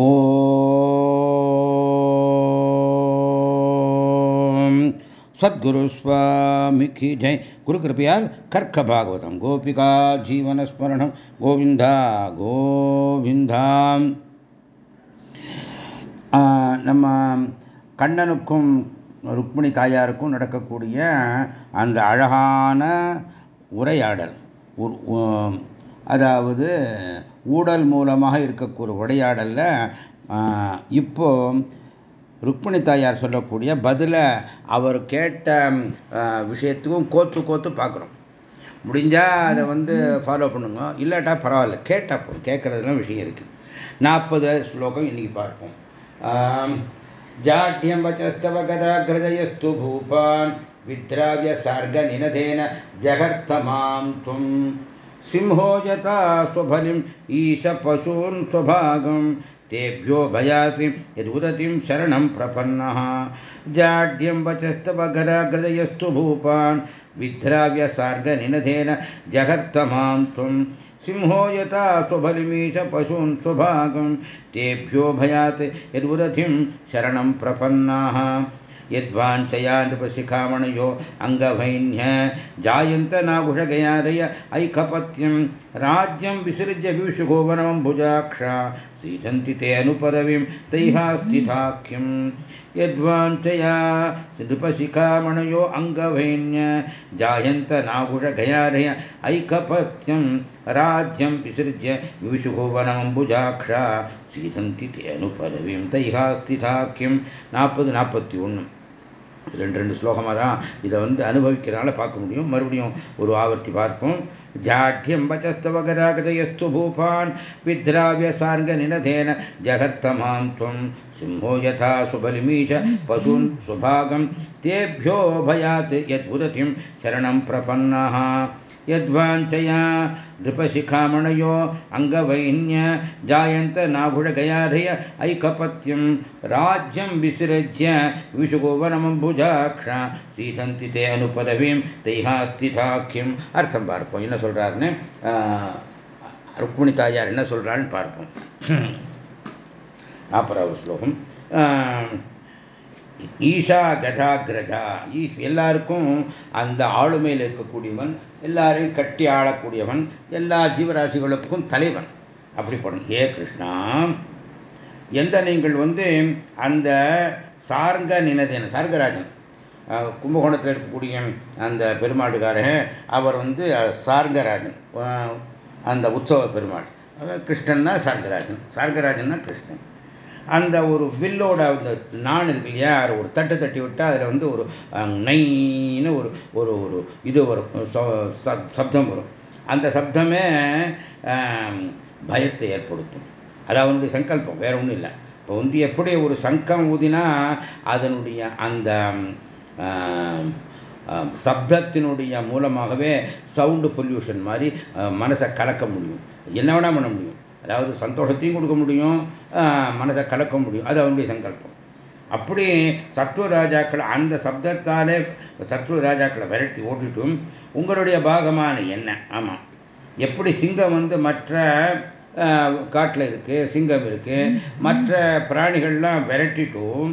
ஓம். சத்குரு சுவாமிக்கு ஜெய். குரு கிருப்பையால் கர்க்க பாகவதம். கோபிகா ஜீவனஸ்மரணம் கோவிந்தா கோவிந்தாம் நம்ம கண்ணனுக்கும் ருக்மிணி தாயாருக்கும் நடக்கக்கூடிய அந்த அழகான உரையாடல். அதாவது ஊடல் மூலமாக இருக்கக்கூடிய உரையாடலில். இப்போ ருக்மிணி தாயார் சொல்லக்கூடிய பதிலை அவர் கேட்ட விஷயத்துக்கும் கோத்து கோத்து பார்க்குறோம் முடிஞ்சால் அதை வந்து ஃபாலோ பண்ணுங்க. இல்லாட்டா பரவாயில்ல. கேட்டப்போ போதும். கேட்குறதுலாம் விஷயம் இருக்குது நாற்பது ஸ்லோகம் இன்னைக்கு பார்ப்போம். ஜாட்யம் வச்சஸ்தவ கதாகிருதயஸ்து பூபான். வித்ராவிய சார்க நினதேன ஜெகர்த்தமாம் தும். सिंहो यथा स्वबलिम् ईशपशून् स्वभागं तेभ्यो भयाति, यदुदतिं शरणं प्रपन्नः। जाड्यं वचस्तव गदाग्रजयस्तु भूपान् विद्राव्यसार्गनिनदेन जगर्थ माँ त्वं। सिंहो यथा स्वबलिमीश पशून् स्वभागं तेभ्यो भयात् यदुरथिं शरणं प्रपन्नाः। यद्वाञ्छया नृपशिखामणयो अङ्गवैन्य जायन्त नाघुषगयादय ऐकपत्यं राज्यं विसृज्य विषुगोवनमम्बुजाक्षा सीदन्ति ते अनुपदवीं तैहास्तिथाख्यं यद्वाञ्छया नृपशिखामणयो अङ्गवैन्य जायन्त नाघुषगयादय ऐकपत्यं राज्यं विसृज्य विषुगोवनमम्बुजाक्षा சீதந்தி தேனு பதவியும் தைஹாஸ்திதாக்கியம் நாற்பது நாற்பத்தி ஒன்று ரெண்டு ரெண்டு ஸ்லோகமாக தான் இதை வந்து அனுபவிக்கிறனால பார்க்க முடியும். மறுபடியும் ஒரு ஆவர்த்தி பார்ப்போம். ஜாட்யம் வச்சஸ்தவகராகதயஸ்து பூபான் வித்ராவிய சார்க நினதேன ஜகத்தமாம் துவம் சிம்மோ யதா சுபலிமீஷ பசூன் சுபாகம். தேபியோ பயாத் சரணம் பிரபன்னா यद्वाञ्छया नृपशिखामणयो अङ्गवैन्य जायन्त नाघुडगयाधय ऐकपत्यं राज्यं विसृज्य விஷுகோவனமம்புஜாக்ஷா சீதந்தி தே அனுபதவீம் தைஹாஸ்திதாக்கியம் அர்த்தம் பார்ப்போம் என்ன சொல்றாருன்னு ருக்மிணி தாயார் என்ன சொல்றான்னு பார்ப்போம் நாற்பதாவது ஸ்லோகம் ஈஷா கதாகிரதா ஈஷ் எல்லாருக்கும் அந்த ஆளுமையில் இருக்கக்கூடியவன் எல்லாரையும் கட்டி ஆளக்கூடியவன் எல்லா ஜீவராசிகளுக்கும் தலைவன். அப்படி ஏ கிருஷ்ணா. எந்த நீங்கள் வந்து அந்த சார்ங்க நினதேன சார்கராஜன் கும்பகோணத்தில் இருக்கக்கூடிய அந்த பெருமாளுக்காரன் அவர் வந்து சார்கராஜன் அந்த உற்சவ பெருமாள். கிருஷ்ணன் தான் சார்கராஜன் சார்கராஜன் தான் கிருஷ்ணன். அந்த ஒரு வில்லோட அந்த நான் இருக்கு இல்லையா? அதை ஒரு தட்டு தட்டி விட்டால் அதில் வந்து ஒரு நைன்னு ஒரு ஒரு ஒரு இது வரும். சப்தம் வரும். அந்த சப்தமே பயத்தை ஏற்படுத்தும். அது அவனுடைய சங்கல்பம் வேற ஒன்றும் இல்லை. இப்போ வந்து எப்படி ஒரு சங்கம் ஊதினா அதனுடைய அந்த சப்தத்தினுடைய மூலமாகவே சவுண்டு பொல்யூஷன் மாதிரி மனசை கலக்க முடியும். என்ன வேணால் பண்ண முடியும். அதாவது சந்தோஷத்தையும் கொடுக்க முடியும் மனதை கலக்க முடியும். அது அவனுடைய சங்கல்பம். அப்படி சத்ரு ராஜாக்கள் அந்த சப்தத்தாலே சத்ரு ராஜாக்களை விரட்டி ஓட்டிட்டும் உங்களுடைய பாகமான என்ன? ஆமாம் எப்படி சிங்கம் வந்து மற்ற காட்டில் இருக்குது சிங்கம் இருக்குது மற்ற பிராணிகள்லாம் விரட்டிட்டும்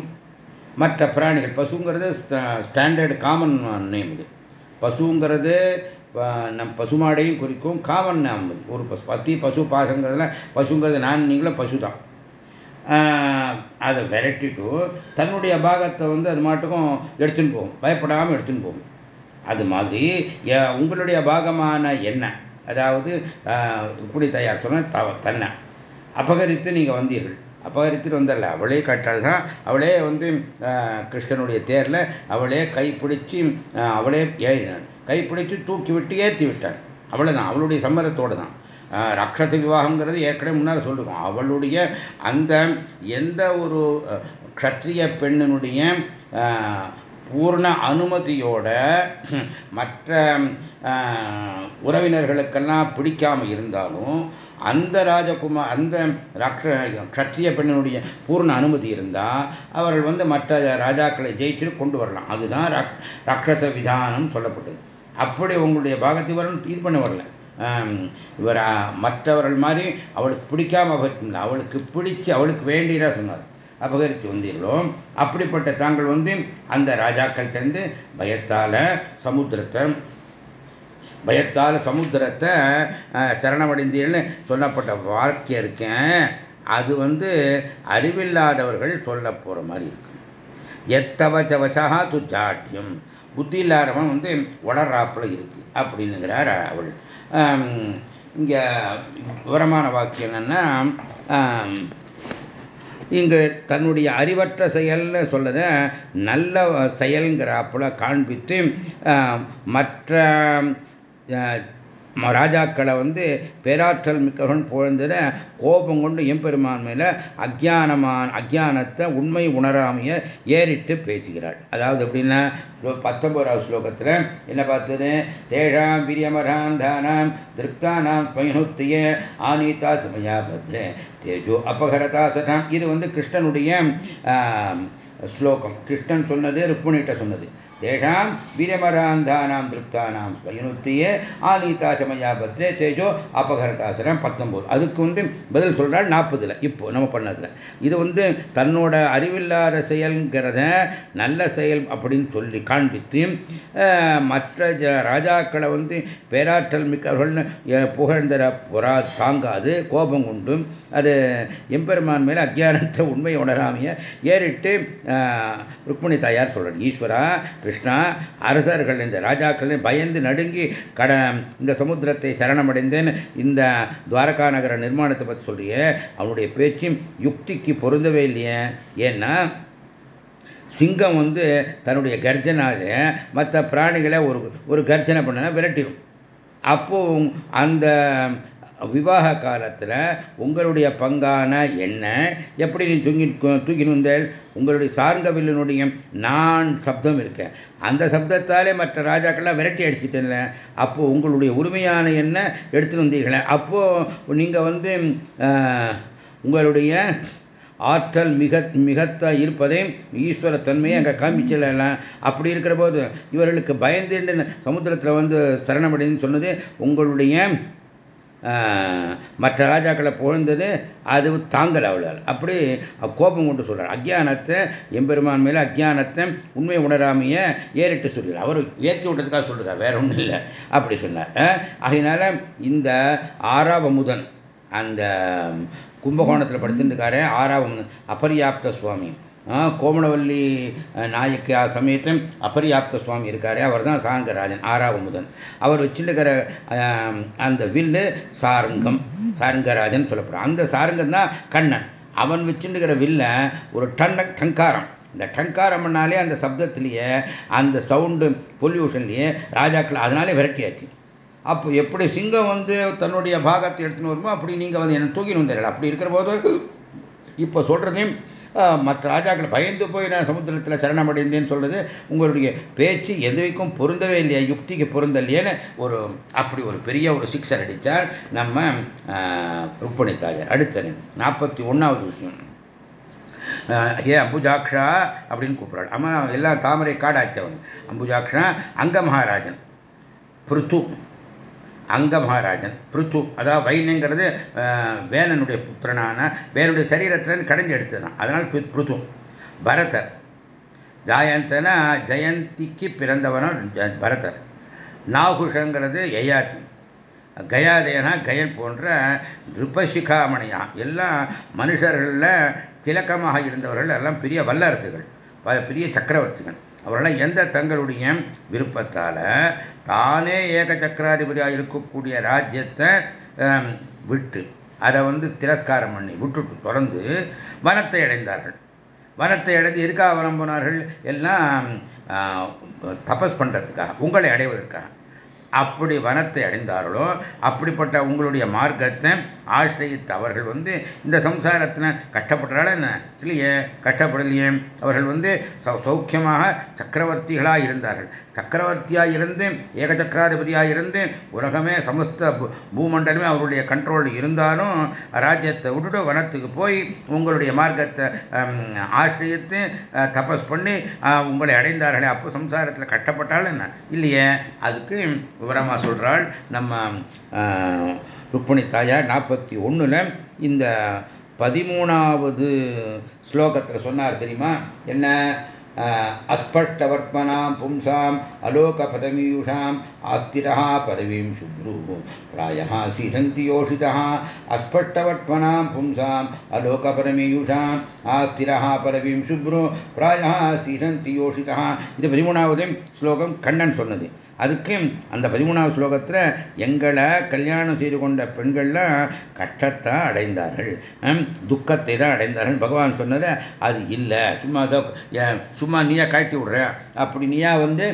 மற்ற பிராணிகள் பசுங்கிறது ஸ்டாண்டர்டு காமன் நேம் இது. பசுங்கிறது நம் பசுமாடையும் குறிக்கும் காமன் நாம் ஒரு பசு பத்தி பசு பாகங்கிறதுல பசுங்கிறது நான் நீங்களும் பசு தான் அதை விரட்டிட்டு தன்னுடைய பாகத்தை வந்து அது மாட்டுக்கும் எடுத்துன்னு போகும். பயப்படாமல் எடுத்துன்னு போகும். அது மாதிரி உங்களுடைய பாகமான எண்ணெய் அதாவது இப்படி தயார் சொன்ன தன்னை அபகரித்து நீங்கள் வந்தீர்கள். அபகரித்துட்டு வந்தல அவளே கட்டால் தான் அவளே வந்து கிருஷ்ணனுடைய தேரில் அவளே கைப்பிடிச்சு அவளே கைப்பிடிச்சு தூக்கி விட்டு ஏற்றி விட்டாள். அவ்வளோதான் அவளுடைய சம்மதத்தோடு தான். ரக்ஷச விவாகங்கிறது ஏற்கனவே முன்னால் சொல்லிருக்கோம். அவளுடைய அந்த எந்த ஒரு க்ஷத்ரிய பெண்ணினுடைய பூர்ண அனுமதியோட மற்ற உறவினர்களுக்கெல்லாம் பிடிக்காம இருந்தாலும் அந்த ராஜகுமார் அந்த ராட்ச கட்சிய பெண்ணினுடைய பூர்ண அனுமதி இருந்தால் அவர்கள் வந்து மற்ற ராஜாக்களை ஜெயிச்சு கொண்டு வரலாம். அதுதான் ராட்சச விதானம் சொல்லப்பட்டது. அப்படி உங்களுடைய பாகத்தை வரணும் இது பண்ண வரல. இவர் மற்றவர்கள் மாதிரி அவளுக்கு பிடிக்காம அவளுக்கு பிடிச்சு அவளுக்கு வேண்டியதாக சொன்னார். அபகரித்து வந்தீர்களோ? அப்படிப்பட்ட தாங்கள் வந்து அந்த ராஜாக்கள்கிட்ட பயத்தால சமுத்திரத்தை பயத்தால் சமுத்திரத்தை சரணமடைந்தீர்கள்னு சொல்லப்பட்ட வாக்கியம் இருக்கேன் அது வந்து அறிவில்லாதவர்கள் சொல்ல போகிற மாதிரி இருக்கு. எத்தவச்ச வச்சா புத்தி இல்லாதவன் வந்து வளர்றாப்புல இருக்கு அப்படின்னுங்கிறார் அவள். இங்கே விவரமான வாக்கியம் என்னன்னா இங்கு தன்னுடைய அறிவற்ற செயல்னு சொல்லத. நல்ல செயல்ங்கிறாப்புல காண்பித்து மற்ற ராஜாக்களை வந்து பேராற்றல் மிக்கவன் புகழ்ந்தத கோபம் கொண்டு எம்பெருமான் மேல அஜானமான அஜானத்தை உண்மை உணராமைய ஏறிட்டு பேசுகிறாள். அதாவது எப்படின்னா பத்தொன்பதாவது ஸ்லோகத்தில் என்ன பார்த்தது? தேஷாம் பிரியமராந்தானாம் திருப்தானாம் ஸ்வயனுத்திய ஆனீதா சுமையா பத்ரே தேஜோ அபகரதா சதாம். இது வந்து கிருஷ்ணனுடைய ஸ்லோகம். கிருஷ்ணன் சொன்னது ருக்மிணிட்ட சொன்னது. தேஷாம் வீரமராந்தானாம் திருப்தானாம் ஸ்வயனுத்தியே ஆனீதா சமயா பத்ரே தேஜோ அபகரதாசனம் பத்தொம்போது. அதுக்கு வந்து பதில் சொல்கிறாள் நாற்பதுல. இப்போ நம்ம பண்ணதில். இது வந்து தன்னோட அறிவில்லாத செயல்ங்கிறத நல்ல செயல் அப்படின்னு சொல்லி காண்பித்து மற்ற ராஜாக்களை வந்து பேராற்றல் மிக்கவர்கள்னு புகழ்ந்தர புறா தாங்காது கோபம் கொண்டும் அது எம்பெருமான் மேலே அஜ்ஞானத்தை உண்மை உணராமைய ஏறிட்டு ருக்மிணி தாயார் சொல்கிறார் ஈஸ்வரா கிருஷ்ணா அரசர்கள் இந்த ராஜாக்கள் பயந்து நடுங்கி கட இந்த சமுத்திரத்தை சரணமடைந்தேன் இந்த துவாரகா நகர நிர்மாணத்தை பற்றி சொல்றிய அவனுடைய பேச்சும் யுக்திக்கு பொருந்தவே இல்லையே. ஏன்னா சிங்கம் வந்து தன்னுடைய கர்ஜனால மற்ற பிராணிகளை ஒரு ஒரு கர்ஜனை பண்ண விரட்டிடும். அப்போ அந்த விவாக காலத்தில் உங்களுடைய பங்கான என்ன? எப்படி நீ தூங்கி தூக்கி வந்தேள்? உங்களுடைய சார்ந்தவில்லனுடைய நான் சப்தம் இருக்கேன் அந்த சப்தத்தாலே மற்ற ராஜாக்கள்லாம் விரட்டி அடிச்சுட்டேன்ல. அப்போது உங்களுடைய உரிமையான என்ன எடுத்துன்னு வந்தீர்களே? அப்போது நீங்கள் வந்து உங்களுடைய ஆற்றல் மிக மிகத்த இருப்பதை ஈஸ்வர தன்மையை அங்கே காமிச்சலாம் அப்படி இருக்கிற போது இவர்களுக்கு பயந்து சமுத்திரத்தில் வந்து சரணமடைன்னு சொன்னது உங்களுடைய மற்ற ராஜாக்களை புகழ்ந்தது அது தாங்கல் அவளால். அப்படி கோபம் கொண்டு சொல்கிறார் அஜ்ஞானத்தை எம்பெருமான் மேலே அஜ்ஞானத்தை உண்மை உணராமைய ஏறிட்டு சொல்கிறார். அவர் ஏற்றி விட்டதுக்காக சொல்கிறார் வேற ஒன்றும் இல்லை. அப்படி சொன்னார். அதனால இந்த ஆறாவமுதன் அந்த கும்பகோணத்தில் படுத்துருக்காரு ஆறாவமுதன் அபரியாப்த சுவாமி. கோமணவல்லி நாயக்கி ஆ சமயத்தில் அபரியாப்த சுவாமி இருக்காரு. அவர் தான் சாங்கராஜன் ஆறாவமுதன் அவர் வச்சிருக்கிற அந்த வில்லு சாருங்கம் சாருங்கராஜன் சொல்லப்படுறான் அந்த சாரங்கம் தான் கண்ணன். அவன் வச்சுருக்கிற வில்ல ஒரு டன்ன டங்காரம். இந்த டங்காரம் பண்ணாலே அந்த சப்தத்திலேயே அந்த சவுண்டு பொல்யூஷன்லேயே ராஜாக்கள் அதனாலே விரட்டியாச்சு. அப்போ எப்படி சிங்கம் வந்து தன்னுடைய பாகத்தை எடுத்துன்னு வருமோ அப்படி நீங்கள் வந்து என்ன தூக்கின்னு வந்துடல அப்படி இருக்கிற போது இப்போ சொல்கிறதையும் மற்ற ராஜாக்கள் பயந்து போய் நான் சமுத்திரத்தில் சரணமடைந்தேன்னு சொல்றது உங்களுடைய பேச்சு எதுவைக்கும் பொருந்தவே இல்லையா யுக்திக்கு பொருந்தலையேன்னு ஒரு அப்படி ஒரு பெரிய ஒரு சிக்ஸர் அடித்தால் நம்ம ருப்பணி அடுத்தது நாற்பத்தி ஒன்றாவது விஷயம். ஏ அம்புஜாக்ஷா அப்படின்னு கூப்பிட்றாள் அம்மா எல்லாம் தாமரை காடாச்சவன். அம்புஜாக்ஷா அங்க மகாராஜன். பிருத்து. அங்க மகாராஜன் பிருத்து அதாவது வைனுங்கிறது வேலனுடைய புத்திரனான வேலனுடைய சரீரத்திலேருந்து கடைஞ்சு எடுத்ததான் அதனால் பிருத்து. பரதர். ஜாயந்தனா ஜெயந்திக்கு பிறந்தவனும் பரதர். நாகுஷங்கிறது எயாத்தி கயாதேனா கயன் போன்ற ரிப்பசிகாமணியா எல்லாம் மனுஷர்களில் திலக்கமாக இருந்தவர்கள் எல்லாம் பெரிய வல்லரசுகள் பெரிய சக்கரவர்த்திகள். அவரெல்லாம் எந்த தங்களுடைய விருப்பத்தால் தானே ஏக சக்கராதிபதியாக இருக்கக்கூடிய ராஜ்யத்தை விட்டு அதை வந்து திரஸ்காரம் பண்ணி விட்டுட்டு தொடர்ந்து வனத்தை அடைந்தார்கள். வனத்தை அடைந்து எதுக்காக வனம் போனார்கள்? எல்லாம் தபஸ் பண்ணுறதுக்காக உங்களை அடைவதற்காக. அப்படி வனத்தை அடைந்தார்களோ அப்படிப்பட்ட உங்களுடைய மார்க்கத்தை ஆசிரியத்து அவர்கள் வந்து இந்த சம்சாரத்தில் கஷ்டப்படுறாள் என்ன? இல்லையே கஷ்டப்படலையே. அவர்கள் வந்து சௌக்கியமாக சக்கரவர்த்திகளாக இருந்தார்கள். சக்கரவர்த்தியாக இருந்து ஏக சக்கராதிபதியாக இருந்து உலகமே சமஸ்த பூமண்டலமே அவருடைய கண்ட்ரோல் இருந்தாலும் ராஜ்யத்தை விட்டுட்டு வனத்துக்கு போய் உங்களுடைய மார்க்கத்தை ஆசிரியத்து தபஸ் பண்ணி உங்களை அடைந்தார்களே அப்போ சம்சாரத்தில் கஷ்டப்பட்டாலும் என்ன? இல்லையே. அதுக்கு விவரமாக சொல்கிறாள் நம்ம ருக்மணி தாயார் நாற்பத்தி ஒன்றில் இந்த பதிமூணாவது ஸ்லோகத்தில் சொன்னார் தெரியுமா? என்ன? அஸ்பஷ்டவர்த்மனாம் பும்சாம் அலோக பதமீயூஷாம் ஆத்திரஹா பதவீம் சுப்ரு பிராயா சீசந்தி யோஷிதா அஸ்பஷ்டவர்த்மனாம் பும்சாம் அலோக பரமீயூஷாம் ஆத்திரஹா பதவீம் சுப்ரு பிராயா சீசந்தி யோஷிதா இது பதிமூணாவது ஸ்லோகம் கண்ணன் சொன்னது. அதுக்கு அந்த பதிமூணாவது ஸ்லோகத்தில் எங்களை கல்யாணம் செய்து கொண்ட பெண்கள்லாம் கஷ்டத்தை அடைந்தார்கள். துக்கத்தை தான் அடைந்தார்கள். பகவான் சொன்னதை அது இல்லை. சும்மா ஏதோ சும்மா நீயா கழட்டி விடுற. அப்படி நீயா வந்து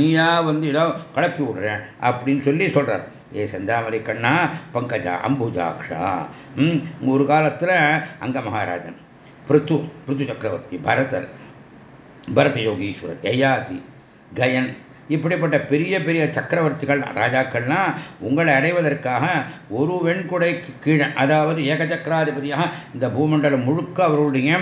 நீயா வந்து ஏதோ கலப்பி விடுற அப்படின்னு சொல்லி சொல்கிறார் ஏ செந்தாமரை கண்ணா பங்கஜா அம்புஜாக்ஷா. ஒரு காலத்தில் அங்க மகாராஜன் பிருத்து பிருத்து சக்கரவர்த்தி பரதர் பரத யோகீஸ்வரர் யயாதி கயன் இப்படிப்பட்ட பெரிய பெரிய சக்கரவர்த்திகள் ராஜாக்கள்லாம் உங்களை அடைவதற்காக ஒரு வெண்குடை கீழே அதாவது ஏகச்சக்கராதிபதியாக இந்த பூமண்டலம் முழுக்க அவருடைய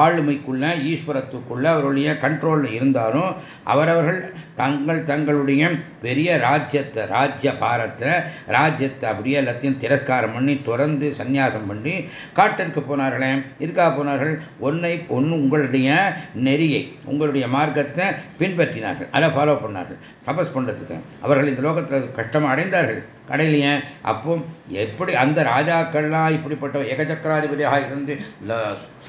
ஆளுமைக்குள்ள ஈஸ்வரத்துக்குள்ள அவருடைய கண்ட்ரோலில் இருந்தாலும் அவரவர்கள் தங்கள் தங்களுடைய பெரிய ராஜ்யத்தை ராஜ்ய பாரத்தை ராஜ்யத்தை அப்படியே எல்லாத்தையும் திரஸ்காரம் பண்ணி துறந்து சந்நியாசம் பண்ணி காட்டிற்கு போனார்களே. இதுக்காக போனார்கள்? ஒன்றை ஒன்று உங்களுடைய நெறியை உங்களுடைய மார்க்கத்தை பின்பற்றினார்கள். அதை ஃபாலோ பண்ணார்கள். சபஸ் பண்ணுறதுக்கு அவர்கள் இந்த லோகத்தில் கஷ்டம் அடைந்தார்கள். கடையிலையே அப்போ எப்படி அந்த ராஜாக்கள்லாம் இப்படிப்பட்ட ஏகச்சக்கராதிபதியாக இருந்து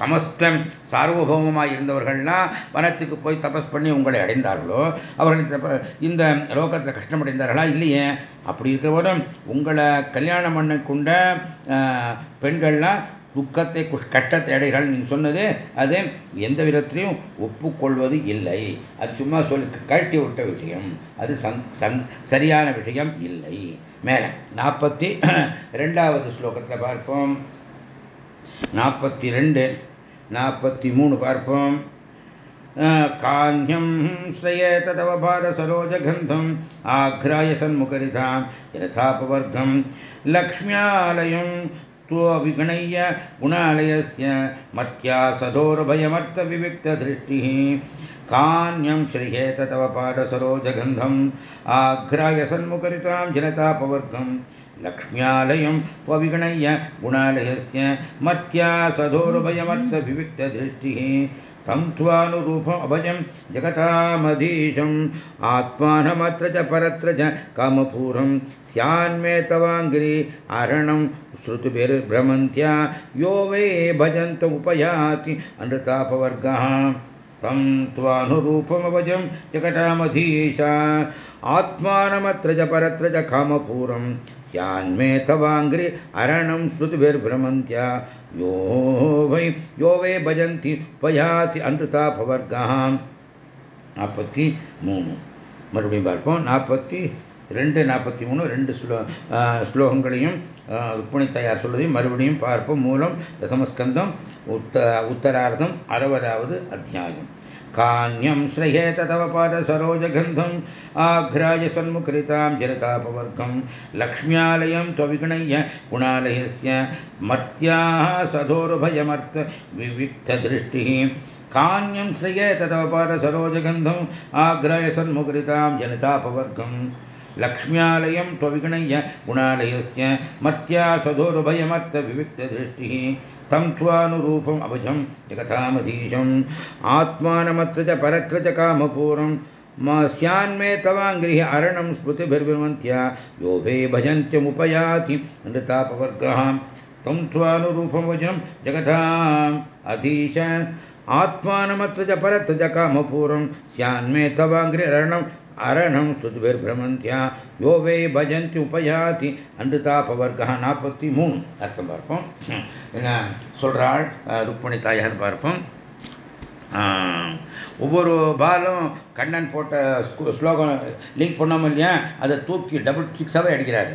சமஸ்தம் சார்வபௌமமாக இருந்தவர்கள்லாம் வனத்துக்கு போய் தபஸ் பண்ணி உங்களை அடைந்தார்களோ அவர்கள் இந்த லோகத்தில் கஷ்டமடைந்தார்களா? இல்லையே. அப்படி இருக்கிற போதும் உங்களை கல்யாணம் பண்ண கொண்ட பெண்கள்லாம் துக்கத்தை கட்டத்தை அடைகள் நீங்கள் சொன்னது அது எந்த விதத்திலையும் ஒப்புக்கொள்வது இல்லை. அது சும்மா சொல்லி கழட்டி விட்ட விஷயம். அது சங் சங் சரியான விஷயம் இல்லை. மேலே நாற்பத்தி ரெண்டாவது ஸ்லோகத்தில் பார்ப்போம். நாற்பத்தி ரெண்டு நாற்பத்தி மூணு பார்ப்போம் कान्यं श्रयेत तव पादसरोजगन्धम् आघ्राय सन्मुखरितां यथापवर्गं लक्ष्म्यालयं त्वविगणय्य गुणालयस्य मत्या सदोर्भयमर्थविविक्तदृष्टिः कान्यं श्रियेत तव पादसरोजगन्धम् आघ्राय सन्मुखरितां जनतापवर्गं लक्ष्म्यालयं त्वविगणय्य गुणालयस्य मत्या सदोर्भयमर्थविविक्तदृष्टिः तं त्वानुरूपमभयं जगतामधीशम् आत्मानमत्र च परत्र च कामपूरं स्यान्मे तवाङ्गिरि अरणं श्रुतिभिर्भ्रमन्त्या यो वै भजन्तमुपयाति अनृतापवर्गः तं त्वानुरूपमभजं जगतामधीशा आत्मानमत्र च परत्र च कामपूरं யான்மே தவாங்கிரி அரணம் ஸ்ருதிபிர்பிரமந்தியா யோ வை யோவே பஜந்தி பயாதி அன்றுதா பவர்காம் நாற்பத்தி மூணு. மறுபடியும் பார்ப்போம். நாற்பத்தி ரெண்டு நாற்பத்தி மூணு ரெண்டு ஸ்லோ ஸ்லோகங்களையும் ருக்மிணி தயார் சொல்வதையும் மறுபடியும் பார்ப்போம். மூலம் தசமஸ்கந்தம் உத்த உத்தரார்த்தம் அறுபதாவது அத்தியாயம். कान्यं श्रयेत तव पादसरोजगन्धम् आघ्राय सन्मुखरितां जनतापवर्गं लक्ष्म्यालयं त्वविगणय्य गुणालयस्य मत्याः सधोरुभयमर्थ विविक्तदृष्टिः। कान्यं श्रयेत तव पादसरोजगन्धम् आघ्राय सन्मुखरितां जनतापवर्गम् लक्ष्म्यालयं त्वविगणय्य गुणालयस्य मत्या सधोर्भयमर्थविविक्तदृष्टिः तं त्वानुरूपम् अभजं जगतामधीशम् आत्मानमत्र च परत्र च कामपूरं स्यान्मे तवाङ्गिरिः अरणं स्मृतिभिर्विमन्त्या यो भे भजन्त्यमुपयाति नृतापवर्गः तं त्वानुरूपं वचनं जगताम् अधीश आत्मानमत्र च परत्र च कामपूरं स्यान्मे அரணம் ஸ்துதிபிர்பிரமந்தியா பிரமந்தியா வே பஜந்தி உபயாதி. அன்றுதாபவர்கா நாற்பத்தி மூணு அர்த்தம் பார்ப்போம். என்ன சொல்கிறாள் ருக்மணி தாயார் பார்ப்போம். ஒவ்வொரு பாலும் கண்ணன் போட்ட ஸ்லோகம் லிங்க் பண்ணோம் இல்லையா? அதை தூக்கி டபுள் சிக்ஸாகவே அடிக்கிறார்.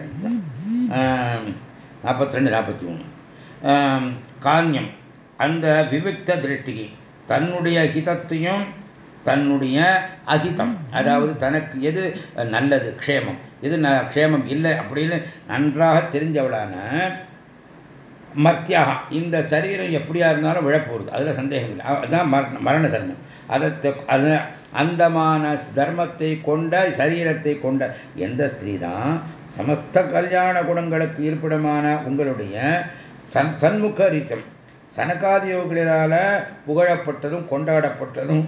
நாற்பத்தி ரெண்டு நாற்பத்தி மூணு கான்யம். அந்த விவிக்த திருஷ்டி தன்னுடைய ஹிதத்தையும் தன்னுடைய அகிதம் அதாவது தனக்கு எது நல்லது க்ஷேமம். எது க்ஷேமம் இல்லை அப்படின்னு நன்றாக தெரிஞ்சவளான மர்த்தியாக இந்த சரீரம் எப்படியா இருந்தாலும் விழப்போகுது. அதில் சந்தேகம் இல்லை. அதுதான் மரண தர்மம். அதை அதை அந்தமான தர்மத்தை கொண்ட சரீரத்தை கொண்ட எந்த ஸ்திரீ தான் சமஸ்த கல்யாண குணங்களுக்கு இருப்பிடமான உங்களுடைய சன் சண்முக ரீத்தம் சனகாதியோகளால புகழப்பட்டதும் கொண்டாடப்பட்டதும்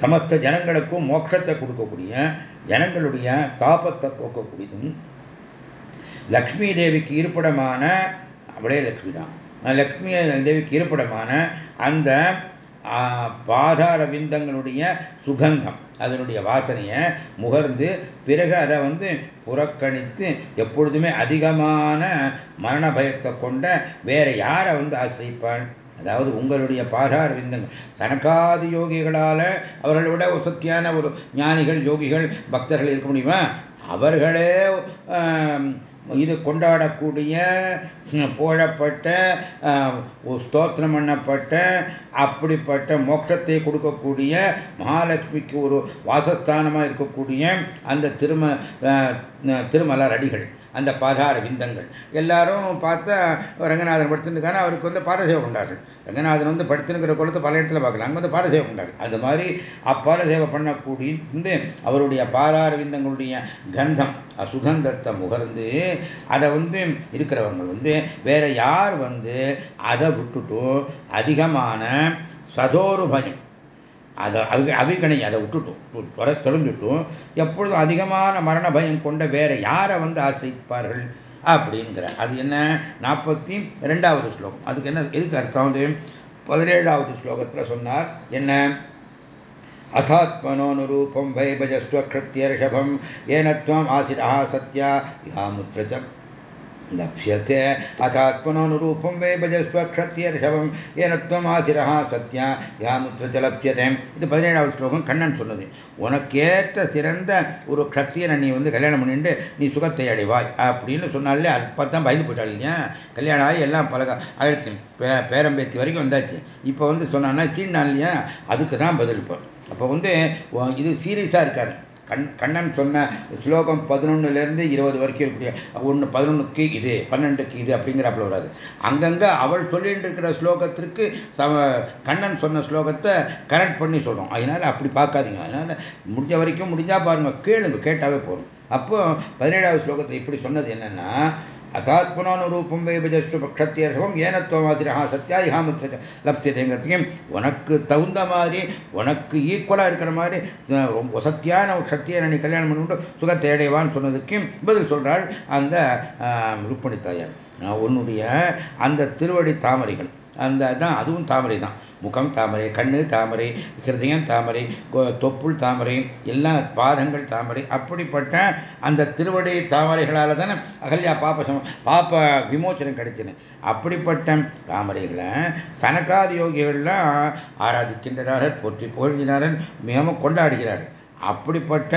சமஸ்த ஜனங்களுக்கும் மோட்சத்தை கொடுக்கக்கூடிய ஜனங்களுடைய தாபத்தை போக்கக்கூடியதும் லக்ஷ்மி தேவிக்கு இருப்பிடமான அவளே லக்ஷ்மி தான் லக்ஷ்மி தேவிக்கு இருப்பிடமான அந்த பாதார விந்தங்களுடைய சுகந்தம் அதனுடைய வாசனையை முகர்ந்து பிறகு அதை வந்து புறக்கணித்து எப்பொழுதுமே அதிகமான மரண பயத்தை கொண்ட வேற யாரை வந்து ஆசிரிப்பாள் அதாவது உங்களுடைய பாதார விந்தங்கள் சனக்காதி யோகிகளால் அவர்களை விட சக்தியான ஒரு ஞானிகள் யோகிகள் பக்தர்கள் இருக்க முடியுமா? அவர்களே இது கொண்டாடக்கூடிய போழப்பட்ட ஸ்தோத்திரம் பண்ணப்பட்ட அப்படிப்பட்ட மோட்சத்தை கொடுக்கக்கூடிய மகாலட்சுமிக்கு ஒரு வாசஸ்தானமாக இருக்கக்கூடிய அந்த திரும திருமலர் அடிகள் அந்த பாதார விந்தங்கள். எல்லாரும் பார்த்தா ரங்கநாதன் படுத்துருக்கான அவருக்கு வந்து பாதசேவை பண்ணார்கள் ரங்கநாதன் வந்து படுத்துனுக்கிற குளத்தை பல இடத்துல பார்க்கலாம் அங்கே வந்து பாதசேவை பண்ணார்கள் அது மாதிரி அப்பாரசேவை பண்ணக்கூடிய வந்து அவருடைய பாதார விந்தங்களுடைய கந்தம் சுகந்தத்தை முகர்ந்து அதை வந்து இருக்கிறவங்க வந்து வேற யார் வந்து அதை விட்டுட்டும் அதிகமான சதோருபயம் பயம் அதை அவி அவிகணை அதை விட்டுட்டும் தொட தொலைஞ்சிட்டும் எப்பொழுதும் அதிகமான மரண பயம் கொண்ட வேற யாரை வந்து ஆசிரிப்பார்கள் அப்படிங்கிற அது என்ன நாற்பத்தி ரெண்டாவது ஸ்லோகம் அதுக்கு என்ன எதுக்கு அர்த்தம் வந்து பதினேழாவது ஸ்லோகத்தில் சொன்னார் என்ன अथात्मनोनुरूपं वै भजस्वकृत्यर्षभं येन त्वम् आसिरः सत्या यामुत्र च लप्स्यते अथात्मनोनुरूपं वै भजस्वक्षत्यर्षभं येन त्वम् आसिरः सत्या யாமுத்திர லப்யதே இது பதினேழாவது ஸ்லோகம் கண்ணன் சொன்னது உனக்கேற்ற சிறந்த ஒரு கத்தியனை நீ வந்து கல்யாணம் பண்ணிட்டு நீ சுகத்தை அடைவாய் அப்படின்னு சொன்னாலே அப்போ தான் பயந்து போயிட்டாள் இல்லையா கல்யாணம் ஆகி எல்லாம் பழக ஆயிடுச்சு பேரம்பேத்தி வரைக்கும் வந்தாச்சு இப்போ வந்து சொன்னான்னா சீனான் இல்லையா அதுக்கு தான் பதில் இப்போ அப்போ வந்து இது சீரியஸாக இருக்காரு கண் கண்ணன் சொன்ன ஸ்லோகம் பதினொன்னுலேருந்து இருபது வரைக்கும் இருக்கக்கூடிய ஒன்று பதினொன்றுக்கு இது பன்னெண்டுக்கு இது அப்படிங்கிறாப்புல வராது. அங்கங்கே அவள் சொல்லிட்டு இருக்கிற ஸ்லோகத்திற்கு கண்ணன் சொன்ன ஸ்லோகத்தை கரெக்ட் பண்ணி சொல்கிறோம் அதனால் அப்படி பார்க்காதீங்க. அதனால் முடிஞ்ச வரைக்கும் முடிஞ்சால் பாருங்கள் கேளுங்க கேட்டாவே போதும். அப்போ பதினேழாவது ஸ்லோகத்தில் இப்படி சொன்னது என்னென்னா அதாத்மனானுரூபம் வேபஜஸ்டு பக்ஷத்தியர்ஷவம் ஏனத்துவமாதிரா சத்யா இஹாமுத்திர லப்சியதைங்கிறதுக்கு உனக்கு தகுந்த மாதிரி உனக்கு ஈக்குவலாக இருக்கிற மாதிரி ரொம்ப சத்தியான ஒரு சத்தியை நீ கல்யாணம் பண்ணிவிட்டு சுகத்தை அடைவான்னு சொன்னதுக்கு பதில் சொல்கிறாள் அந்த ருக்மணி தாயார். உன்னுடைய அந்த திருவடி தாமரைகள் அந்த தான் அதுவும் தாமரை தான். முகம் தாமரை கண்ணு தாமரை ஹிருதயம் தாமரை தொப்புள் தாமரை எல்லா பாதங்கள் தாமரை. அப்படிப்பட்ட அந்த திருவடி தாமரைகளால் தானே அகல்யா பாப்ப சம பாப்ப விமோச்சனம் கிடைச்சின அப்படிப்பட்ட தாமரைகளை சனக்காதி யோகிகள்லாம் ஆராதிக்கின்றார்கள் போற்றி புகழ்கிறார்கள் மிகவும் கொண்டாடுகிறார்கள். அப்படிப்பட்ட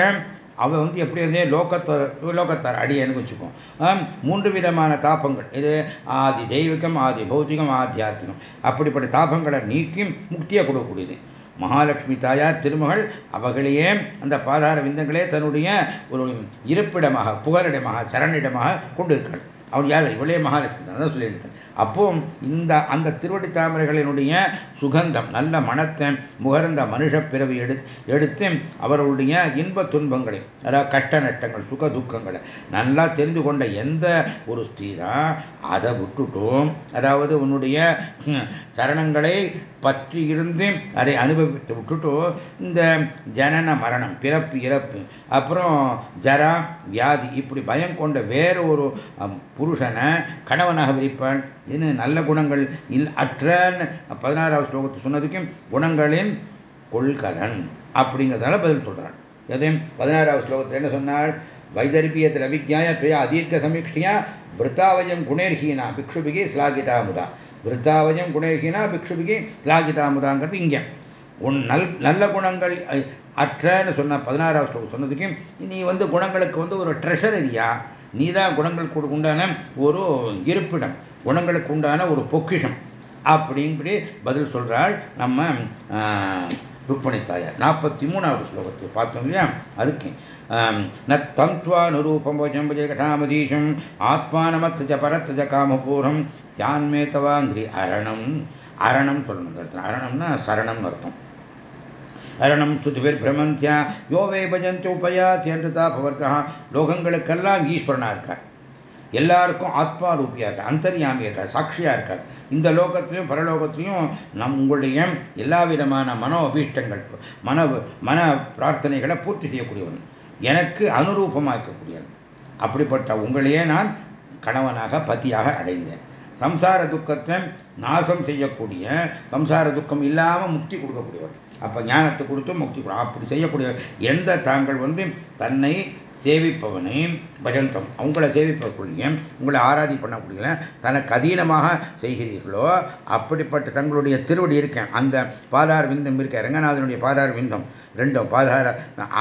அவன் வந்து எப்படி இருந்தே? லோகத்தர் லோகத்தார் அடியேன்னு வச்சுப்போம் மூன்று விதமான தாபங்கள். இது ஆதி தெய்வீகம் ஆதி பௌத்திகம் ஆத்தியாத்மிகம் அப்படிப்பட்ட தாபங்களை நீக்கி முக்தியை கொடுக்கக்கூடியது. மகாலட்சுமி தாயார் திருமகள் அவர்களையே அந்த பாதார விந்தங்களே தன்னுடைய ஒரு இருப்பிடமாக புகலிடமாக சரணிடமாக கொண்டிருக்கிறாள். அவன் யார் இவளே மகாலட்சுமி தான். சொல்லியிருக்கேன் அப்போ இந்த அந்த திருவடி தாமரைகளினுடைய சுகந்தம் நல்ல மனத்தை முகர்ந்த மனுஷ பிறவி எடு எடுத்து அவர்களுடைய இன்ப துன்பங்களை அதாவது கஷ்ட நஷ்டங்கள் சுக துக்கங்களை நல்லா தெரிந்து கொண்ட எந்த ஒரு ஸ்திரீ தான் அதை விட்டுட்டும். அதாவது உன்னுடைய சரணங்களை பற்றி இருந்து அதை அனுபவித்து விட்டுட்டும் இந்த ஜனன மரணம் பிறப்பு இறப்பு அப்புறம் ஜரா வியாதி இப்படி பயம் கொண்ட வேற ஒரு புருஷனை கணவனாக விரிப்பான். இது நல்ல குணங்கள். இல் அற்றன்னு பதினாறாவது ஸ்லோகத்தை சொன்னதுக்கும் குணங்களின் கொள்கலன் அப்படிங்கிறதால பதில் சொல்கிறான் எதையும் பதினாறாவது ஸ்லோகத்தில் என்ன சொன்னாள்? வைதர்பியத்தில் அபிஜாய துயா அதீர்க்க சமீட்சியா விருத்தாவயம் குணேர்ஹீனா பிக்ஷுபிகி ஸ்லாகிதாமுதா. விருத்தாவயம் குணேர்ஹீனா பிக்ஷுபிகி ஸ்லாகிதாமுதாங்கிறது இங்கே. உன் நல் நல்ல குணங்கள் அற்றன்னு சொன்ன பதினாறாவது ஸ்லோகம் சொன்னதுக்கு நீ வந்து குணங்களுக்கு வந்து ஒரு ட்ரெஷரரியா இல்லையா நீதான் குணங்களுக்கு உண்டான ஒரு இருப்பிடம் குணங்களுக்கு உண்டான ஒரு பொக்கிஷம். அப்படின்படி பதில் சொல்கிறாள் நம்ம ருக்மணி தாயார். நாற்பத்தி மூணாவது ஸ்லோகத்தை பார்த்தோம் இல்லையா? அதுக்கு ந நுரூபம் துவானுரூபம் வஜம் ஆத்மா கதாமதீஷம் ஆத்மானமத்த ஜ பரத்த ஜ காமபூரம் தியான்மே தவாங்கிரி அரணம். அரணம் சொல்லணும் அரணம்னா சரணம்னு அர்த்தம். அரணம் ஸ்துதிபிர் பிரமந்தியா யோவே பஜந்தி உபயாத் என்று தாபவர்கா லோகங்களுக்கெல்லாம் ஈஸ்வரனா இருக்கார். எல்லாருக்கும் ஆத்மா ரூபியாக இருக்கார் அந்தர்யாமியாக இருக்கார் சாட்சியாக இருக்கார். இந்த லோகத்திலையும் பரலோகத்திலையும் நம் உங்களுடைய எல்லா விதமான மனோ அபீஷ்டங்கள் மன மன பிரார்த்தனைகளை பூர்த்தி செய்யக்கூடியவன். எனக்கு அனுரூபமாக இருக்கக்கூடியவன். அப்படிப்பட்ட உங்களையே நான் கணவனாக பத்தியாக அடைந்தேன். சம்சார துக்கத்தை நாசம் செய்யக்கூடிய சம்சார துக்கம் இல்லாமல் முக்தி கொடுக்கக்கூடியவர். அப்போ ஞானத்தை கொடுத்து முக்தி கொடு. அப்படி செய்யக்கூடிய எந்த தாங்கள் வந்து தன்னை சேவிப்பவனை பஜந்தம். அவங்கள சேவிப்பக்கூடிய உங்களை ஆராதி பண்ணக்கூடிய தனக்கு அதீனமாக செய்கிறீர்களோ அப்படிப்பட்ட தங்களுடைய திருவடி இருக்கேன் அந்த பாதார் விந்தம் இருக்க ரங்கநாதனுடைய பாதார் விந்தம். ரெண்டும் பாதார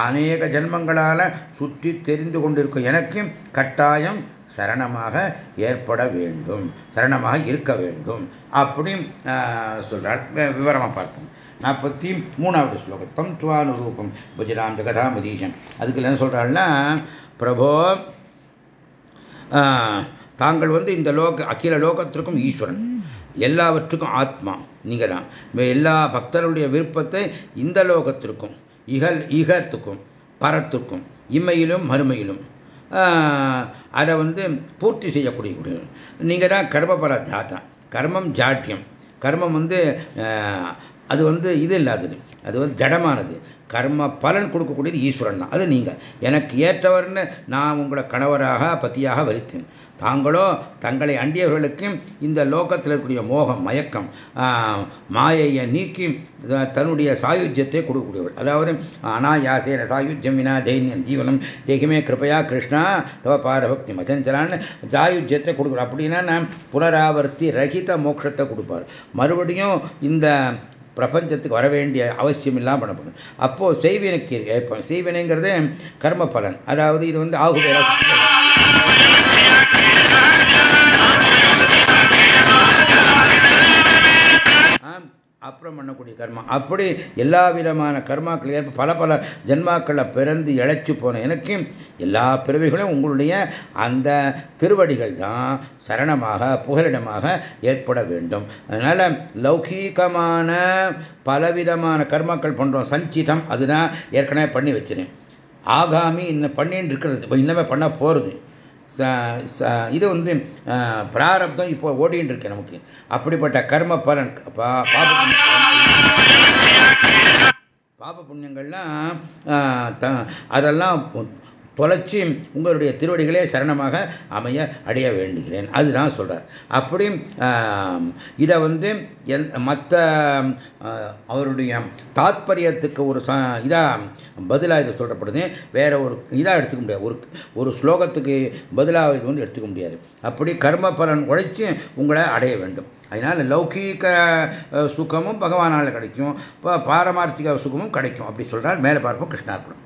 அநேக ஜென்மங்களால் சுற்றி தெரிந்து கொண்டிருக்கும் எனக்கு கட்டாயம் சரணமாக ஏற்பட வேண்டும் சரணமாக இருக்க வேண்டும் அப்படி சொல்றாள் விவரமாக பார்ப்போம். நாற்பத்தி மூணாவது ஸ்லோகம். தம் துவானுரூபம் புஜராம் ஜெகதாமதீஷம் அதுக்கு என்ன சொல்கிறாள்னா பிரபோ தாங்கள் வந்து இந்த லோக அகில லோகத்திற்கும் ஈஸ்வரன். எல்லாவற்றுக்கும் ஆத்மா. நீங்கள் தான் எல்லா பக்தருடைய விருப்பத்தை இந்த லோகத்திற்கும் இகல் ஈகத்துக்கும் பரத்துக்கும் இம்மையிலும் மறுமையிலும் அதை வந்து பூர்த்தி செய்யக்கூடிய நீங்கள் தான் கர்மபல தாத்தா கர்மம் ஜாட்டியம் கர்மம் வந்து அது வந்து இது இல்லாதது. அது வந்து ஜடமானது. கர்ம பலன் கொடுக்கக்கூடியது ஈஸ்வரன் தான். அது நீங்கள் எனக்கு ஏற்றவர்னு நான் உங்களை கணவராக பத்தியாக வரித்தேன் தாங்களோ தங்களை அண்டியவர்களுக்கு இந்த லோகத்தில் இருக்கக்கூடிய மோகம் மயக்கம் மாயையை நீக்கி தன்னுடைய சாயுஜ்யத்தை கொடுக்கக்கூடியவர். அதாவது அனாயாசேன சாயுஜ்யம் வினா தைன்யம் ஜீவனம் தெய்கமே கிருப்பையா கிருஷ்ணா தவ பாரபக்தி மச்சஞ்சலான்னு சாயுஜ்யத்தை கொடுக்குறோம் அப்படின்னா நான் புனராவர்த்தி ரகித மோட்சத்தை கொடுப்பார். மறுபடியும் இந்த பிரபஞ்சத்துக்கு வர வேண்டிய அவசியம் இல்லாமல் பண்ணப்படும் அப்போது செய்வினைக்கு ஏற்படும் செய்வினைங்கிறது கர்ம பலன். அதாவது இது வந்து ஆகுபேரா அப்புறம் பண்ணக்கூடிய கர்மா. அப்படி எல்லா விதமான கர்மாக்கள் ஏற்ப பல பல ஜென்மாக்களில் பிறந்து இழைச்சி போன எனக்கு எல்லா பிறவிகளும் உங்களுடைய அந்த திருவடிகள் தான் சரணமாக புகலிடமாக ஏற்பட வேண்டும். அதனால் லௌகீகமான பலவிதமான கர்மாக்கள் பண்ணுறோம் சஞ்சிதம் அதுதான் ஏற்கனவே பண்ணி வச்சிருக்கேன் ஆகாமி இன்னும் பண்ணின்னு இருக்கிறது. இப்போ இன்னமே பண்ண போகிறது இது வந்து பிராரப்தம் இப்போ ஓடின்னு இருக்கு நமக்கு. அப்படிப்பட்ட கர்ம பலன் பாப பாப புண்ணியங்கள்லாம் அதெல்லாம் தொலைச்சி உங்களுடைய திருவடிகளே சரணமாக அமைய அடைய வேண்டுகிறேன். அதுதான் சொல்கிறார் அப்படி இதை வந்து மற்ற அவருடைய தாத்பரியத்துக்கு ஒரு ச இதாக பதிலாக இது சொல்லப்படுது வேற ஒரு இதாக எடுத்துக்க முடியாது. ஒரு ஒரு ஸ்லோகத்துக்கு பதிலாக இது வந்து எடுத்துக்க முடியாது. அப்படி கர்ம பலன் உழைச்சி உங்களை அடைய வேண்டும். அதனால் லௌகீக சுகமும் பகவானால் கிடைக்கும். பாரமார்த்திக சுகமும் கிடைக்கும். அப்படி சொல்கிறார் மேலே பார்ப்போம். கிருஷ்ணார்ப்பணம்